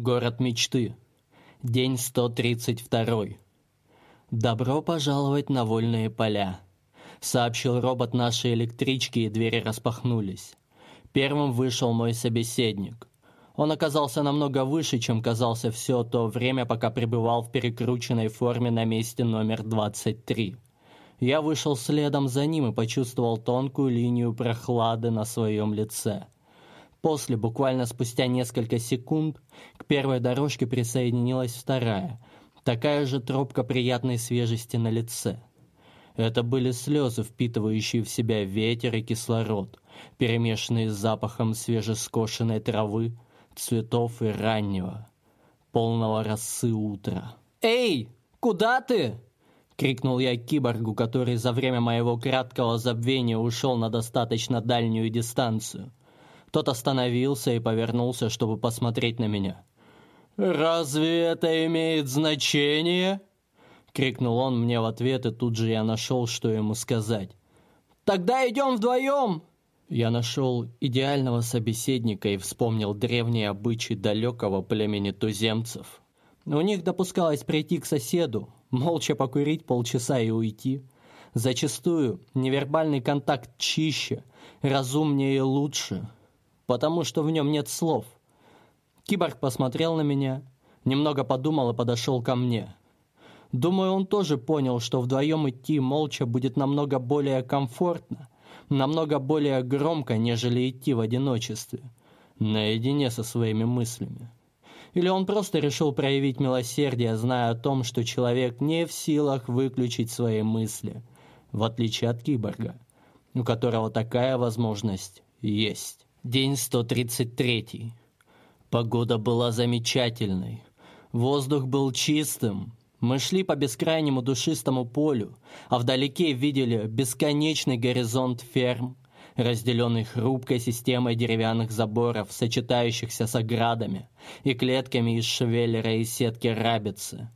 Город мечты. День 132. Добро пожаловать на вольные поля, сообщил робот нашей электрички, и двери распахнулись. Первым вышел мой собеседник. Он оказался намного выше, чем казался все то время, пока пребывал в перекрученной форме на месте номер 23. Я вышел следом за ним и почувствовал тонкую линию прохлады на своем лице. После, буквально спустя несколько секунд, к первой дорожке присоединилась вторая, такая же тропка приятной свежести на лице. Это были слезы, впитывающие в себя ветер и кислород, перемешанные с запахом свежескошенной травы, цветов и раннего, полного росы утра. «Эй, куда ты?» — крикнул я киборгу, который за время моего краткого забвения ушел на достаточно дальнюю дистанцию. Тот остановился и повернулся, чтобы посмотреть на меня. «Разве это имеет значение?» Крикнул он мне в ответ, и тут же я нашел, что ему сказать. «Тогда идем вдвоем!» Я нашел идеального собеседника и вспомнил древние обычаи далекого племени туземцев. У них допускалось прийти к соседу, молча покурить полчаса и уйти. Зачастую невербальный контакт чище, разумнее и лучше – потому что в нем нет слов. Киборг посмотрел на меня, немного подумал и подошел ко мне. Думаю, он тоже понял, что вдвоем идти молча будет намного более комфортно, намного более громко, нежели идти в одиночестве, наедине со своими мыслями. Или он просто решил проявить милосердие, зная о том, что человек не в силах выключить свои мысли, в отличие от киборга, у которого такая возможность есть. День 133. Погода была замечательной. Воздух был чистым. Мы шли по бескрайнему душистому полю, а вдалеке видели бесконечный горизонт ферм, разделенный хрупкой системой деревянных заборов, сочетающихся с оградами и клетками из швеллера и сетки рабицы.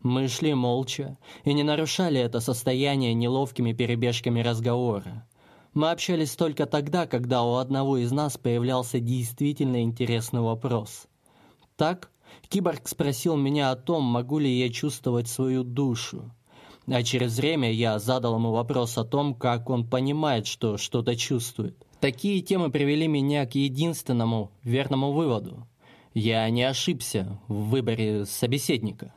Мы шли молча и не нарушали это состояние неловкими перебежками разговора. Мы общались только тогда, когда у одного из нас появлялся действительно интересный вопрос. Так, киборг спросил меня о том, могу ли я чувствовать свою душу. А через время я задал ему вопрос о том, как он понимает, что что-то чувствует. Такие темы привели меня к единственному верному выводу. Я не ошибся в выборе собеседника.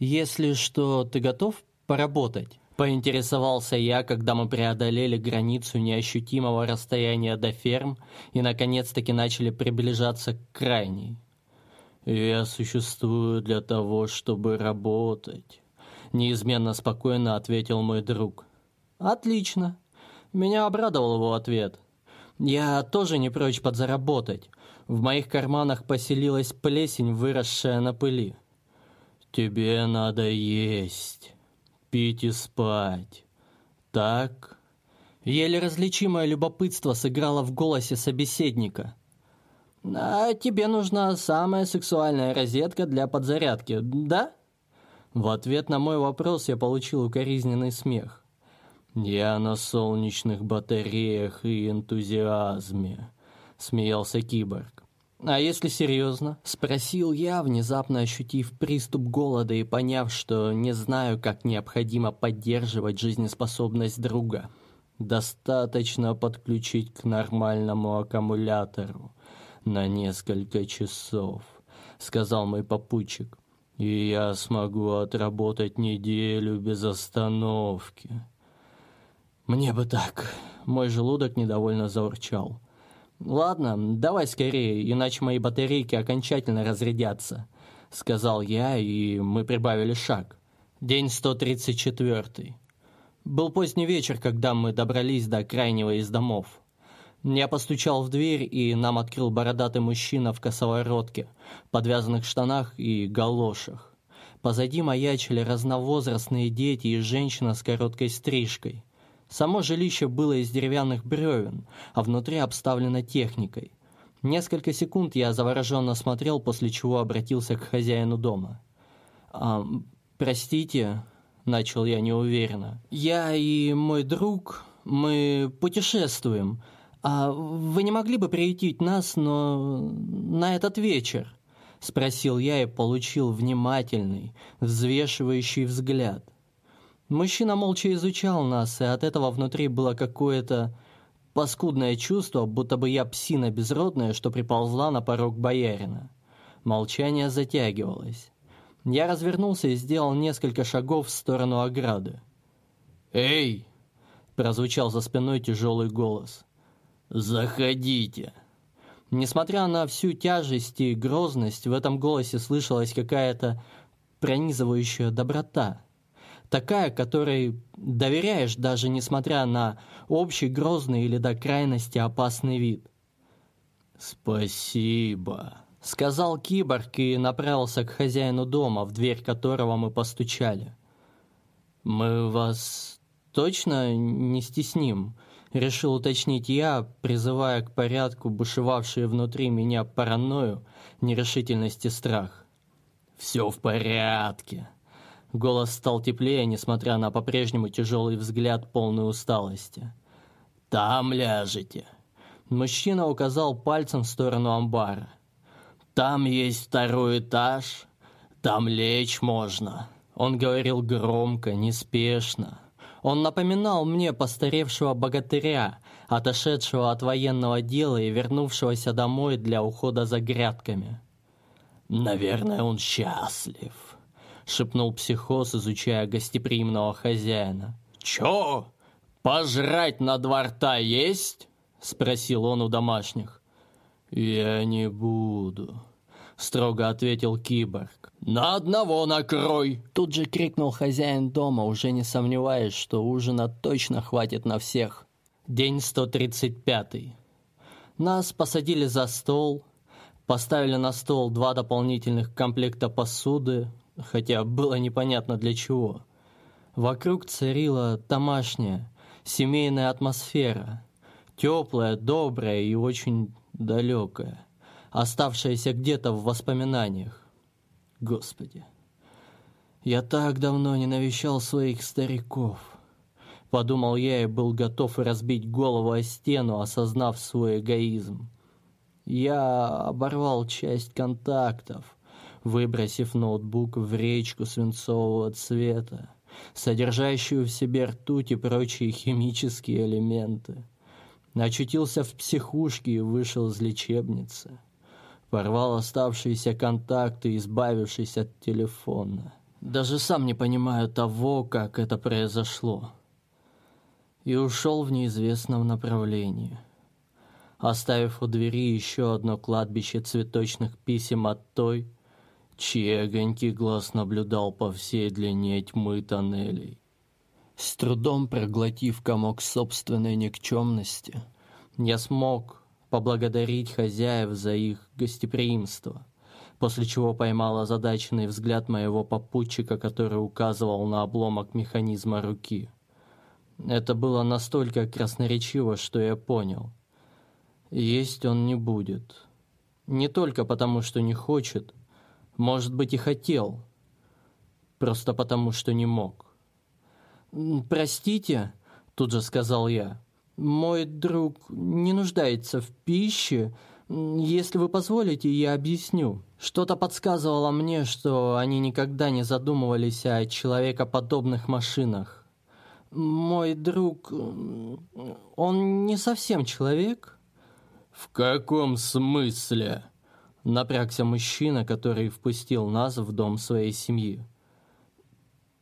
Если что, ты готов поработать? Поинтересовался я, когда мы преодолели границу неощутимого расстояния до ферм и наконец-таки начали приближаться к крайней. «Я существую для того, чтобы работать», — неизменно спокойно ответил мой друг. «Отлично». Меня обрадовал его ответ. «Я тоже не прочь подзаработать. В моих карманах поселилась плесень, выросшая на пыли». «Тебе надо есть» и спать. Так, еле различимое любопытство сыграло в голосе собеседника. А тебе нужна самая сексуальная розетка для подзарядки, да? В ответ на мой вопрос я получил укоризненный смех. Я на солнечных батареях и энтузиазме, смеялся киборг. «А если серьезно?» – спросил я, внезапно ощутив приступ голода и поняв, что не знаю, как необходимо поддерживать жизнеспособность друга. «Достаточно подключить к нормальному аккумулятору на несколько часов», – сказал мой попутчик. «И я смогу отработать неделю без остановки». «Мне бы так». Мой желудок недовольно заурчал. «Ладно, давай скорее, иначе мои батарейки окончательно разрядятся», — сказал я, и мы прибавили шаг. День 134. Был поздний вечер, когда мы добрались до крайнего из домов. Я постучал в дверь, и нам открыл бородатый мужчина в косоворотке, подвязанных штанах и галошах. Позади маячили разновозрастные дети и женщина с короткой стрижкой. Само жилище было из деревянных бревен, а внутри обставлено техникой. Несколько секунд я завороженно смотрел, после чего обратился к хозяину дома. «А, «Простите», — начал я неуверенно, — «я и мой друг, мы путешествуем. А вы не могли бы приютить нас, но на этот вечер?» Спросил я и получил внимательный, взвешивающий взгляд. Мужчина молча изучал нас, и от этого внутри было какое-то паскудное чувство, будто бы я псина безродная, что приползла на порог боярина. Молчание затягивалось. Я развернулся и сделал несколько шагов в сторону ограды. «Эй!» — прозвучал за спиной тяжелый голос. «Заходите!» Несмотря на всю тяжесть и грозность, в этом голосе слышалась какая-то пронизывающая доброта. Такая, которой доверяешь даже несмотря на общий грозный или до крайности опасный вид. «Спасибо», — сказал киборг и направился к хозяину дома, в дверь которого мы постучали. «Мы вас точно не стесним?» решил уточнить я, призывая к порядку бушевавшие внутри меня паранойю, нерешительность и страх. «Все в порядке». Голос стал теплее, несмотря на по-прежнему тяжелый взгляд полной усталости. «Там ляжете». Мужчина указал пальцем в сторону амбара. «Там есть второй этаж, там лечь можно». Он говорил громко, неспешно. Он напоминал мне постаревшего богатыря, отошедшего от военного дела и вернувшегося домой для ухода за грядками. «Наверное, он счастлив», — шепнул психоз, изучая гостеприимного хозяина. «Чё? Пожрать на два рта есть?» — спросил он у домашних. «Я не буду», строго ответил киборг. На одного накрой. Тут же крикнул хозяин дома, уже не сомневаясь, что ужина точно хватит на всех. День 135. Нас посадили за стол, поставили на стол два дополнительных комплекта посуды, хотя было непонятно для чего. Вокруг царила домашняя, семейная атмосфера, теплая, добрая и очень далекая оставшееся где-то в воспоминаниях. Господи, я так давно не навещал своих стариков. Подумал я и был готов разбить голову о стену, осознав свой эгоизм. Я оборвал часть контактов, выбросив ноутбук в речку свинцового цвета, содержащую в себе ртуть и прочие химические элементы. Очутился в психушке и вышел из лечебницы порвал оставшиеся контакты, избавившись от телефона. Даже сам не понимаю того, как это произошло. И ушел в неизвестном направлении, оставив у двери еще одно кладбище цветочных писем от той, чьи огоньки глаз наблюдал по всей длине тьмы тоннелей. С трудом проглотив комок собственной никчемности, я смог поблагодарить хозяев за их гостеприимство, после чего поймал озадаченный взгляд моего попутчика, который указывал на обломок механизма руки. Это было настолько красноречиво, что я понял. Есть он не будет. Не только потому, что не хочет, может быть и хотел, просто потому, что не мог. «Простите», — тут же сказал я, — мой друг не нуждается в пище. Если вы позволите, я объясню. Что-то подсказывало мне, что они никогда не задумывались о человекоподобных машинах. Мой друг, он не совсем человек. В каком смысле? Напрягся мужчина, который впустил нас в дом своей семьи.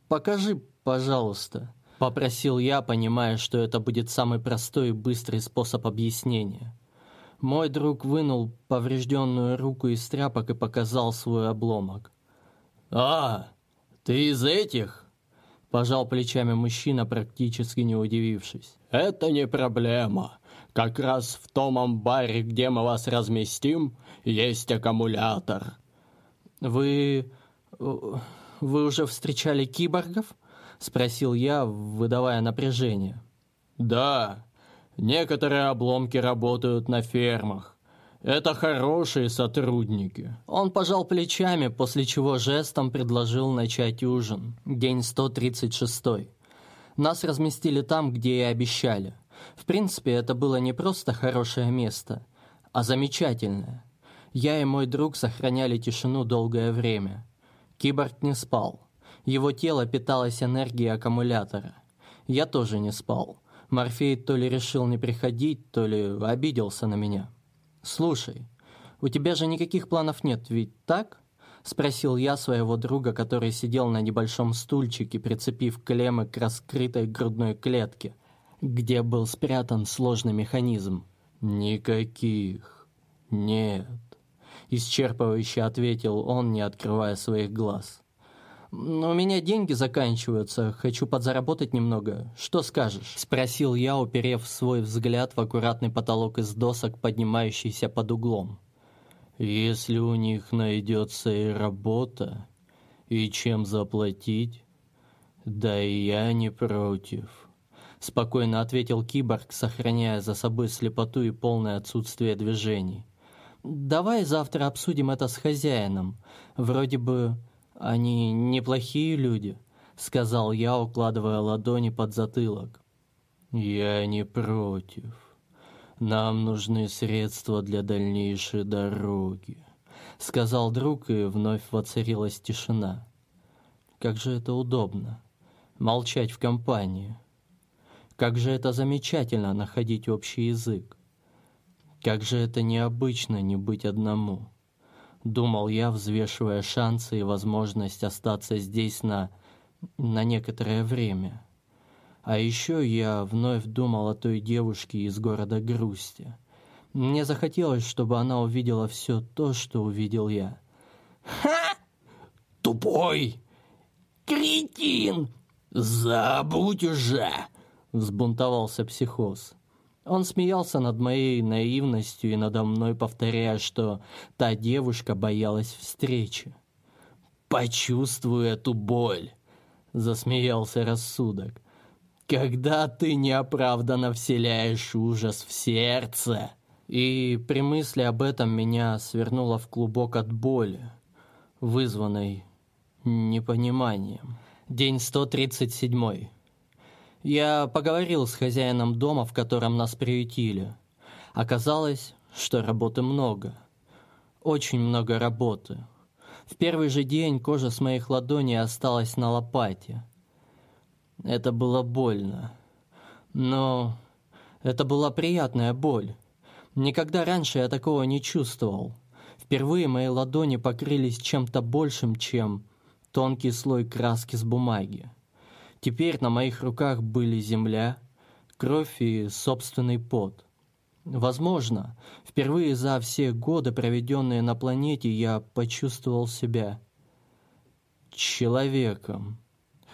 Покажи, пожалуйста. Попросил я, понимая, что это будет самый простой и быстрый способ объяснения. Мой друг вынул поврежденную руку из тряпок и показал свой обломок. «А, ты из этих?» Пожал плечами мужчина, практически не удивившись. «Это не проблема. Как раз в том амбаре, где мы вас разместим, есть аккумулятор». «Вы... вы уже встречали киборгов?» спросил я, выдавая напряжение. Да, некоторые обломки работают на фермах. Это хорошие сотрудники. Он пожал плечами, после чего жестом предложил начать ужин. День 136. Нас разместили там, где и обещали. В принципе, это было не просто хорошее место, а замечательное. Я и мой друг сохраняли тишину долгое время. Киборг не спал. Его тело питалось энергией аккумулятора. Я тоже не спал. Морфей то ли решил не приходить, то ли обиделся на меня. «Слушай, у тебя же никаких планов нет, ведь так?» Спросил я своего друга, который сидел на небольшом стульчике, прицепив клеммы к раскрытой грудной клетке, где был спрятан сложный механизм. «Никаких. Нет», — исчерпывающе ответил он, не открывая своих глаз. «У меня деньги заканчиваются, хочу подзаработать немного. Что скажешь?» Спросил я, уперев свой взгляд в аккуратный потолок из досок, поднимающийся под углом. «Если у них найдется и работа, и чем заплатить, да и я не против». Спокойно ответил киборг, сохраняя за собой слепоту и полное отсутствие движений. «Давай завтра обсудим это с хозяином. Вроде бы «Они неплохие люди», — сказал я, укладывая ладони под затылок. «Я не против. Нам нужны средства для дальнейшей дороги», — сказал друг, и вновь воцарилась тишина. «Как же это удобно — молчать в компании. Как же это замечательно находить общий язык. Как же это необычно не быть одному» думал я, взвешивая шансы и возможность остаться здесь на на некоторое время. А еще я вновь думал о той девушке из города Грусти. Мне захотелось, чтобы она увидела все то, что увидел я. Ха! Тупой! Кретин! Забудь уже! Взбунтовался психоз. Он смеялся над моей наивностью и надо мной, повторяя, что та девушка боялась встречи. «Почувствуй эту боль!» — засмеялся рассудок. «Когда ты неоправданно вселяешь ужас в сердце!» И при мысли об этом меня свернуло в клубок от боли, вызванной непониманием. День 137. Я поговорил с хозяином дома, в котором нас приютили. Оказалось, что работы много. Очень много работы. В первый же день кожа с моих ладоней осталась на лопате. Это было больно. Но это была приятная боль. Никогда раньше я такого не чувствовал. Впервые мои ладони покрылись чем-то большим, чем тонкий слой краски с бумаги. Теперь на моих руках были земля, кровь и собственный пот. Возможно, впервые за все годы, проведенные на планете, я почувствовал себя человеком.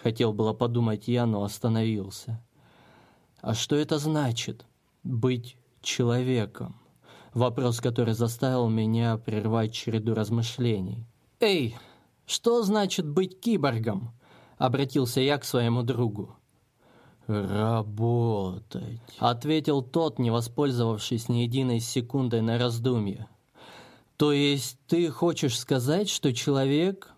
Хотел было подумать я, но остановился. А что это значит быть человеком? Вопрос, который заставил меня прервать череду размышлений. Эй, что значит быть киборгом? Обратился я к своему другу. «Работать», — ответил тот, не воспользовавшись ни единой секундой на раздумье. «То есть ты хочешь сказать, что человек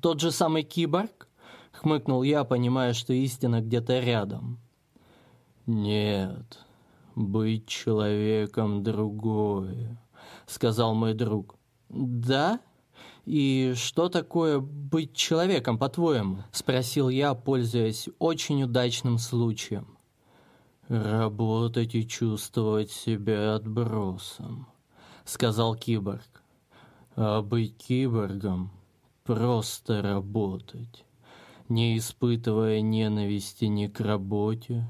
тот же самый киборг?» — хмыкнул я, понимая, что истина где-то рядом. «Нет, быть человеком другое», — сказал мой друг. «Да?» «И что такое быть человеком, по-твоему?» – спросил я, пользуясь очень удачным случаем. «Работать и чувствовать себя отбросом», – сказал киборг. «А быть киборгом – просто работать, не испытывая ненависти ни к работе,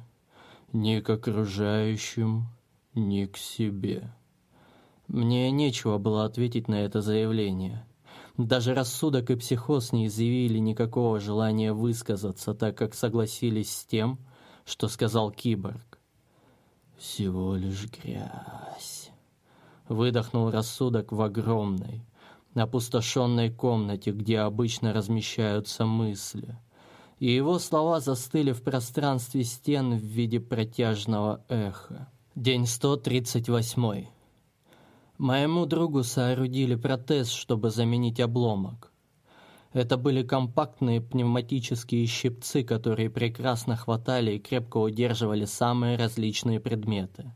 ни к окружающим, ни к себе». Мне нечего было ответить на это заявление – даже рассудок и психоз не изъявили никакого желания высказаться, так как согласились с тем, что сказал киборг. «Всего лишь грязь», — выдохнул рассудок в огромной, опустошенной комнате, где обычно размещаются мысли. И его слова застыли в пространстве стен в виде протяжного эха. День 138. Моему другу соорудили протез, чтобы заменить обломок. Это были компактные пневматические щипцы, которые прекрасно хватали и крепко удерживали самые различные предметы.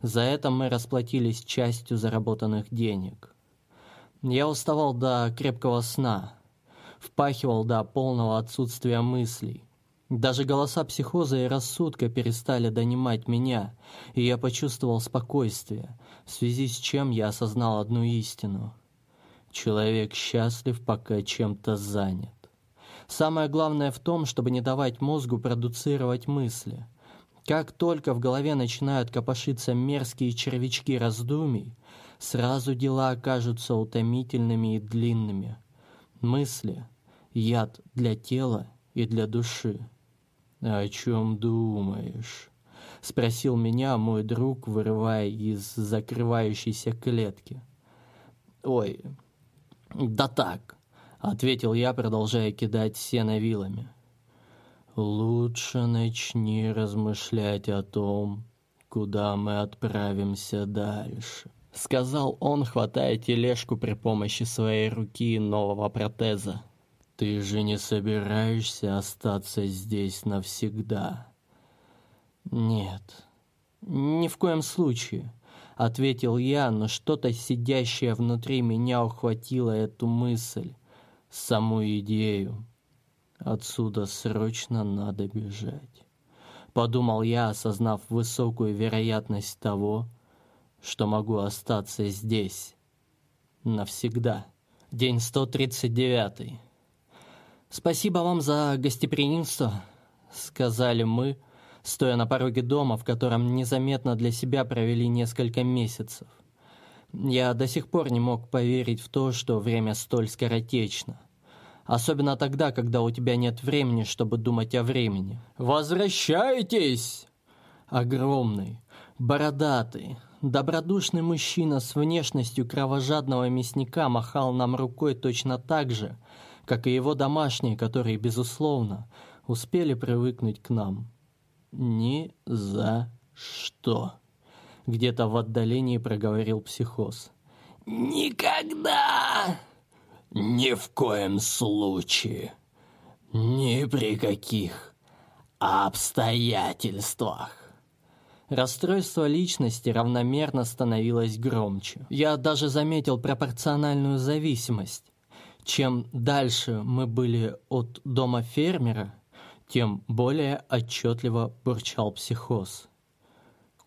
За это мы расплатились частью заработанных денег. Я уставал до крепкого сна, впахивал до полного отсутствия мыслей. Даже голоса психоза и рассудка перестали донимать меня, и я почувствовал спокойствие, в связи с чем я осознал одну истину. Человек счастлив, пока чем-то занят. Самое главное в том, чтобы не давать мозгу продуцировать мысли. Как только в голове начинают копошиться мерзкие червячки раздумий, сразу дела окажутся утомительными и длинными. Мысли — яд для тела и для души. «О чем думаешь?» — спросил меня мой друг, вырывая из закрывающейся клетки. «Ой, да так», — ответил я, продолжая кидать сено вилами. «Лучше начни размышлять о том, куда мы отправимся дальше», — сказал он, хватая тележку при помощи своей руки нового протеза. «Ты же не собираешься остаться здесь навсегда?» «Нет, ни в коем случае», — ответил я, но что-то сидящее внутри меня ухватило эту мысль, саму идею. Отсюда срочно надо бежать. Подумал я, осознав высокую вероятность того, что могу остаться здесь навсегда. День 139. Спасибо вам за гостеприимство, сказали мы, стоя на пороге дома, в котором незаметно для себя провели несколько месяцев. Я до сих пор не мог поверить в то, что время столь скоротечно. Особенно тогда, когда у тебя нет времени, чтобы думать о времени. «Возвращайтесь!» Огромный, бородатый, добродушный мужчина с внешностью кровожадного мясника махал нам рукой точно так же, как и его домашние, которые, безусловно, успели привыкнуть к нам. «Ни за что!» Где-то в отдалении проговорил психоз. «Никогда!» Ни в коем случае. Ни при каких обстоятельствах. Расстройство личности равномерно становилось громче. Я даже заметил пропорциональную зависимость. Чем дальше мы были от дома фермера, тем более отчетливо бурчал психоз.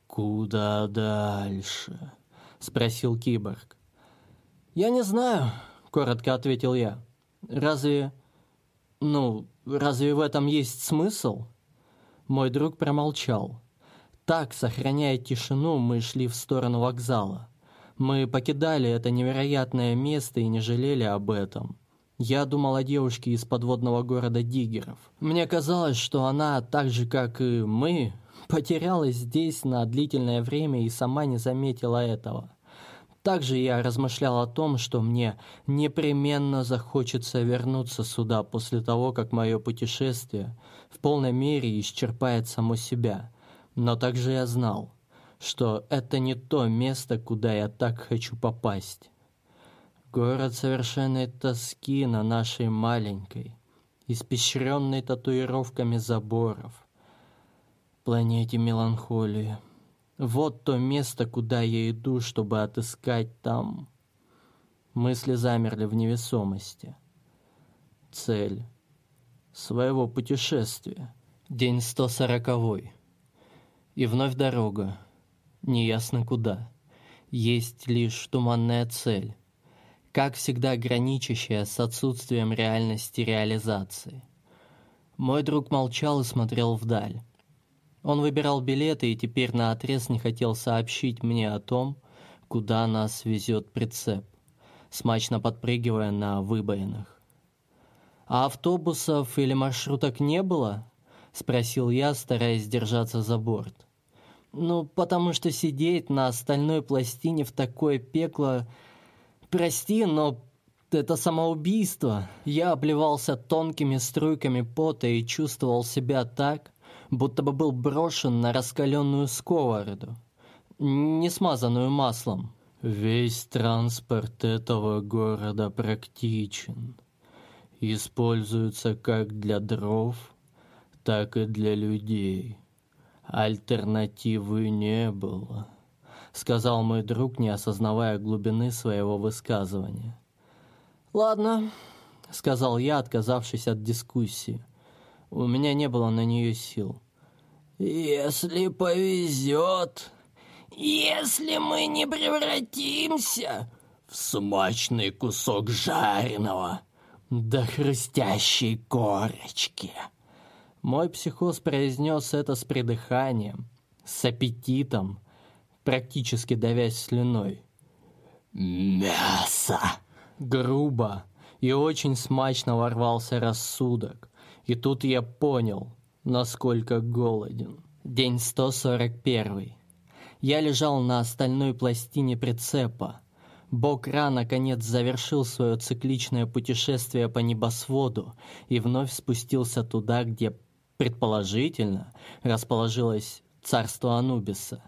«Куда дальше?» — спросил киборг. «Я не знаю», коротко ответил я. Разве... Ну, разве в этом есть смысл? Мой друг промолчал. Так, сохраняя тишину, мы шли в сторону вокзала. Мы покидали это невероятное место и не жалели об этом. Я думал о девушке из подводного города Диггеров. Мне казалось, что она, так же как и мы, потерялась здесь на длительное время и сама не заметила этого. Также я размышлял о том, что мне непременно захочется вернуться сюда после того, как мое путешествие в полной мере исчерпает само себя. Но также я знал, что это не то место, куда я так хочу попасть. Город совершенной тоски на нашей маленькой, испещренной татуировками заборов, планете меланхолии. Вот то место, куда я иду, чтобы отыскать там. Мысли замерли в невесомости. Цель своего путешествия. День 140. И вновь дорога. Неясно куда. Есть лишь туманная цель. Как всегда граничащая с отсутствием реальности реализации. Мой друг молчал и смотрел вдаль. Он выбирал билеты и теперь на отрез не хотел сообщить мне о том, куда нас везет прицеп, смачно подпрыгивая на выбоинах. «А автобусов или маршруток не было?» — спросил я, стараясь держаться за борт. «Ну, потому что сидеть на остальной пластине в такое пекло... Прости, но это самоубийство. Я обливался тонкими струйками пота и чувствовал себя так, будто бы был брошен на раскаленную сковороду, не смазанную маслом. Весь транспорт этого города практичен. Используется как для дров, так и для людей. Альтернативы не было, сказал мой друг, не осознавая глубины своего высказывания. «Ладно», — сказал я, отказавшись от дискуссии. У меня не было на нее сил. «Если повезет, если мы не превратимся в смачный кусок жареного до хрустящей корочки». Мой психоз произнес это с придыханием, с аппетитом, практически давясь слюной. «Мясо!» Грубо и очень смачно ворвался рассудок. И тут я понял, насколько голоден. День 141. Я лежал на остальной пластине прицепа. Бокра наконец завершил свое цикличное путешествие по небосводу и вновь спустился туда, где, предположительно, расположилось царство Анубиса.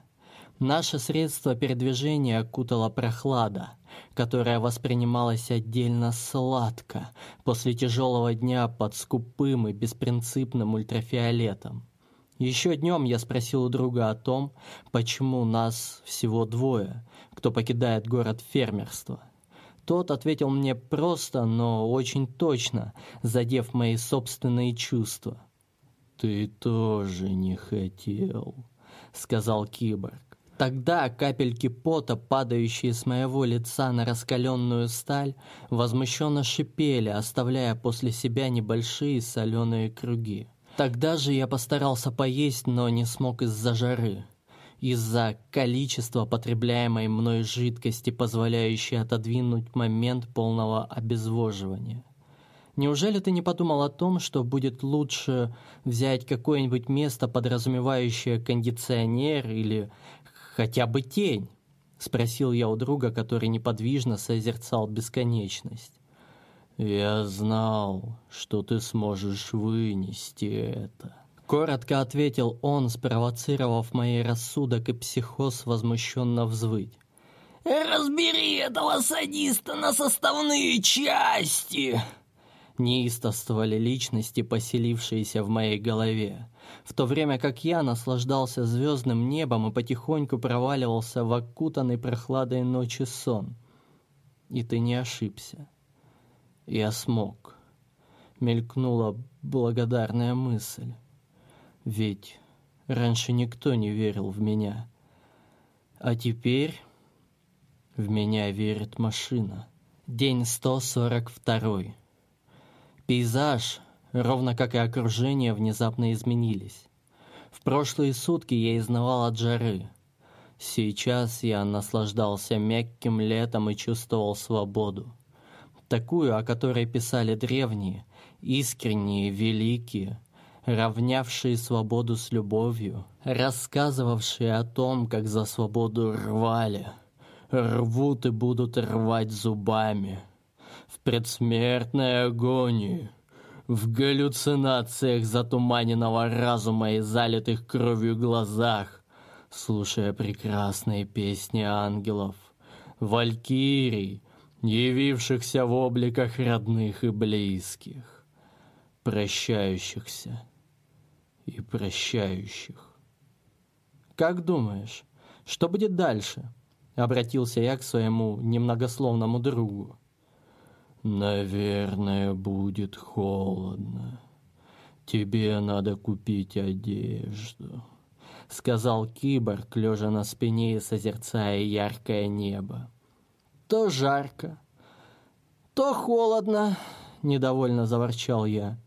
Наше средство передвижения окутала прохлада, которая воспринималась отдельно сладко после тяжелого дня под скупым и беспринципным ультрафиолетом. Еще днем я спросил у друга о том, почему нас всего двое, кто покидает город фермерства. Тот ответил мне просто, но очень точно, задев мои собственные чувства. «Ты тоже не хотел», — сказал киборг. Тогда капельки пота, падающие с моего лица на раскаленную сталь, возмущенно шипели, оставляя после себя небольшие соленые круги. Тогда же я постарался поесть, но не смог из-за жары. Из-за количества потребляемой мной жидкости, позволяющей отодвинуть момент полного обезвоживания. Неужели ты не подумал о том, что будет лучше взять какое-нибудь место, подразумевающее кондиционер или хотя бы тень?» — спросил я у друга, который неподвижно созерцал бесконечность. «Я знал, что ты сможешь вынести это». Коротко ответил он, спровоцировав мои рассудок и психоз возмущенно взвыть. «Разбери этого садиста на составные части!» Неистовствовали личности, поселившиеся в моей голове, в то время как я наслаждался звездным небом и потихоньку проваливался в окутанный прохладой ночи сон. И ты не ошибся. Я смог. Мелькнула благодарная мысль. Ведь раньше никто не верил в меня. А теперь в меня верит машина. День 142. Пейзаж, ровно как и окружение, внезапно изменились. В прошлые сутки я изнывал от жары. Сейчас я наслаждался мягким летом и чувствовал свободу такую, о которой писали древние, искренние, великие, равнявшие свободу с любовью, рассказывавшие о том, как за свободу рвали, рвут и будут рвать зубами, в предсмертной агонии, в галлюцинациях затуманенного разума и залитых кровью глазах, слушая прекрасные песни ангелов, валькирий, явившихся в обликах родных и близких, прощающихся и прощающих. «Как думаешь, что будет дальше?» — обратился я к своему немногословному другу. «Наверное, будет холодно. Тебе надо купить одежду», — сказал киборг, лежа на спине и созерцая яркое небо. То жарко, то холодно, недовольно заворчал я.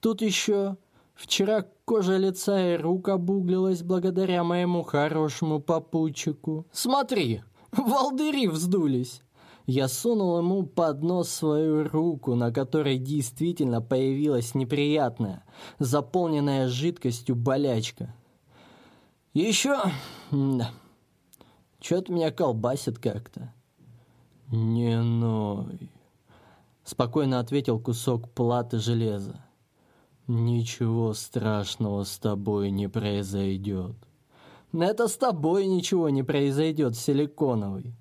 Тут еще вчера кожа лица и рук обуглилась благодаря моему хорошему попутчику. Смотри, волдыри вздулись. Я сунул ему под нос свою руку, на которой действительно появилась неприятная, заполненная жидкостью болячка. Еще... Да. Чё-то меня колбасит как-то. «Не ной», — спокойно ответил кусок платы железа. «Ничего страшного с тобой не произойдет». «Это с тобой ничего не произойдет, силиконовый».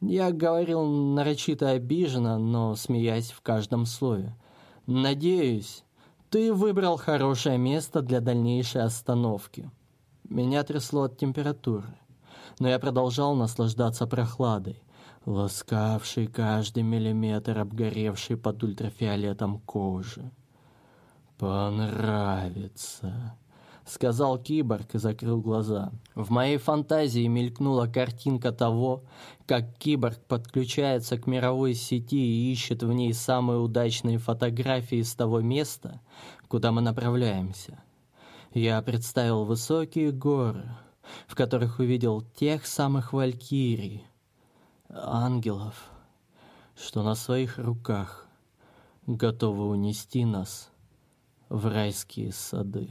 Я говорил нарочито обиженно, но смеясь в каждом слове. «Надеюсь, ты выбрал хорошее место для дальнейшей остановки». Меня трясло от температуры, но я продолжал наслаждаться прохладой ласкавший каждый миллиметр обгоревший под ультрафиолетом кожи. Понравится сказал киборг и закрыл глаза. В моей фантазии мелькнула картинка того, как киборг подключается к мировой сети и ищет в ней самые удачные фотографии с того места, куда мы направляемся. Я представил высокие горы, в которых увидел тех самых валькирий, ангелов, что на своих руках готовы унести нас в райские сады.